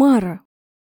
Мара.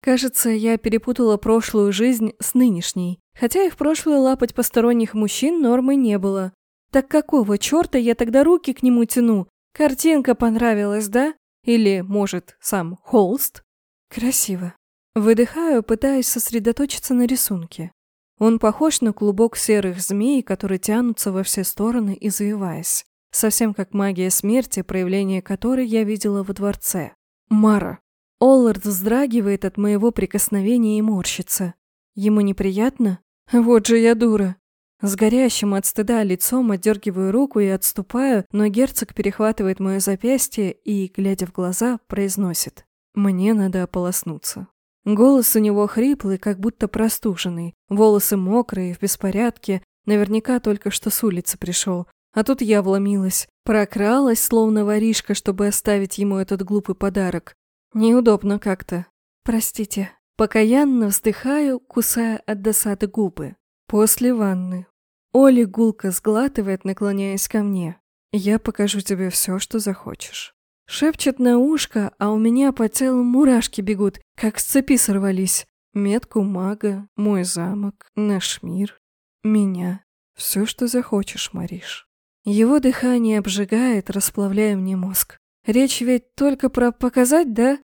Кажется, я перепутала прошлую жизнь с нынешней, хотя и в прошлое лапать посторонних мужчин нормы не было. Так какого черта я тогда руки к нему тяну? Картинка понравилась, да? Или, может, сам холст? Красиво. Выдыхаю, пытаясь сосредоточиться на рисунке. Он похож на клубок серых змей, которые тянутся во все стороны, извиваясь. Совсем как магия смерти, проявление которой я видела во дворце. Мара. Оллард вздрагивает от моего прикосновения и морщится. Ему неприятно? Вот же я дура. С горящим от стыда лицом отдергиваю руку и отступаю, но герцог перехватывает мое запястье и, глядя в глаза, произносит. «Мне надо ополоснуться». Голос у него хриплый, как будто простуженный, волосы мокрые, в беспорядке, наверняка только что с улицы пришел. А тут я вломилась, прокралась, словно воришка, чтобы оставить ему этот глупый подарок. Неудобно как-то. Простите. Покаянно вздыхаю, кусая от досады губы. После ванны. Оля гулко сглатывает, наклоняясь ко мне. Я покажу тебе все, что захочешь. Шепчет на ушко, а у меня по телу мурашки бегут, как с цепи сорвались. Метку мага, мой замок, наш мир, меня. Все, что захочешь, Мариш. Его дыхание обжигает, расплавляя мне мозг. Речь ведь только про показать, да?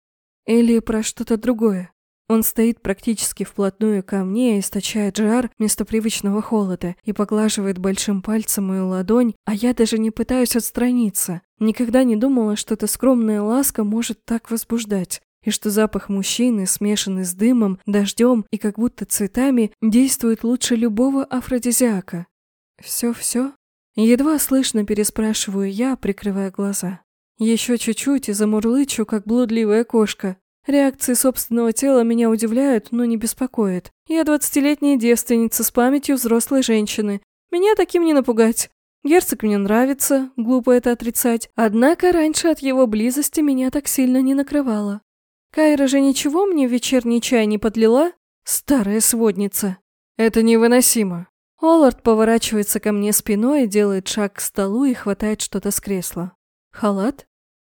Или про что-то другое? Он стоит практически вплотную ко мне, источает жар вместо привычного холода и поглаживает большим пальцем мою ладонь, а я даже не пытаюсь отстраниться. Никогда не думала, что эта скромная ласка может так возбуждать, и что запах мужчины, смешанный с дымом, дождем и как будто цветами, действует лучше любого афродизиака. «Все-все?» Едва слышно переспрашиваю я, прикрывая глаза. Еще чуть-чуть и замурлычу, как блудливая кошка. Реакции собственного тела меня удивляют, но не беспокоят. Я двадцатилетняя девственница с памятью взрослой женщины. Меня таким не напугать. Герцог мне нравится, глупо это отрицать. Однако раньше от его близости меня так сильно не накрывало. Кайра же ничего мне в вечерний чай не подлила? Старая сводница. Это невыносимо. Оллард поворачивается ко мне спиной, делает шаг к столу и хватает что-то с кресла. Халат?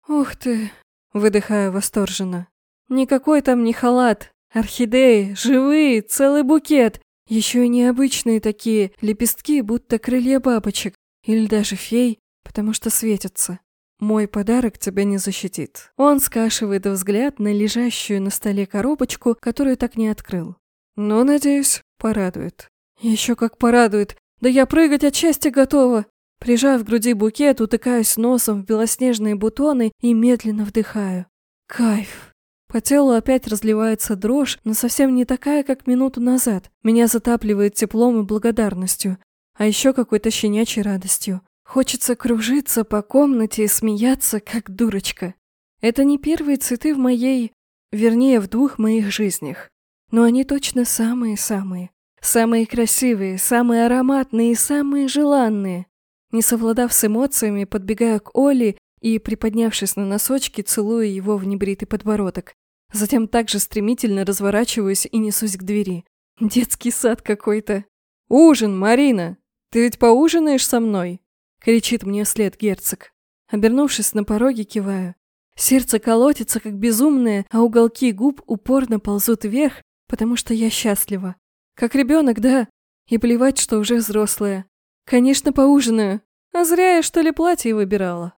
Ух ты, выдыхаю восторженно. Никакой там не халат. Орхидеи, живые, целый букет. Еще и необычные такие, лепестки, будто крылья бабочек. Или даже фей, потому что светятся. Мой подарок тебя не защитит. Он скашивает взгляд на лежащую на столе коробочку, которую так не открыл. Но, надеюсь, порадует. Еще как порадует. Да я прыгать от счастья готова. Прижав к груди букет, утыкаюсь носом в белоснежные бутоны и медленно вдыхаю. Кайф. По телу опять разливается дрожь, но совсем не такая, как минуту назад. Меня затапливает теплом и благодарностью, а еще какой-то щенячьей радостью. Хочется кружиться по комнате и смеяться, как дурочка. Это не первые цветы в моей... Вернее, в двух моих жизнях. Но они точно самые-самые. Самые красивые, самые ароматные и самые желанные. Не совладав с эмоциями, подбегаю к Оле и, приподнявшись на носочки, целую его в небритый подбородок. Затем также стремительно разворачиваюсь и несусь к двери. Детский сад какой-то. «Ужин, Марина! Ты ведь поужинаешь со мной?» Кричит мне вслед герцог. Обернувшись на пороге, киваю. Сердце колотится, как безумное, а уголки губ упорно ползут вверх, потому что я счастлива. Как ребенок, да. И плевать, что уже взрослая. Конечно, поужинаю. А зря я, что ли, платье выбирала.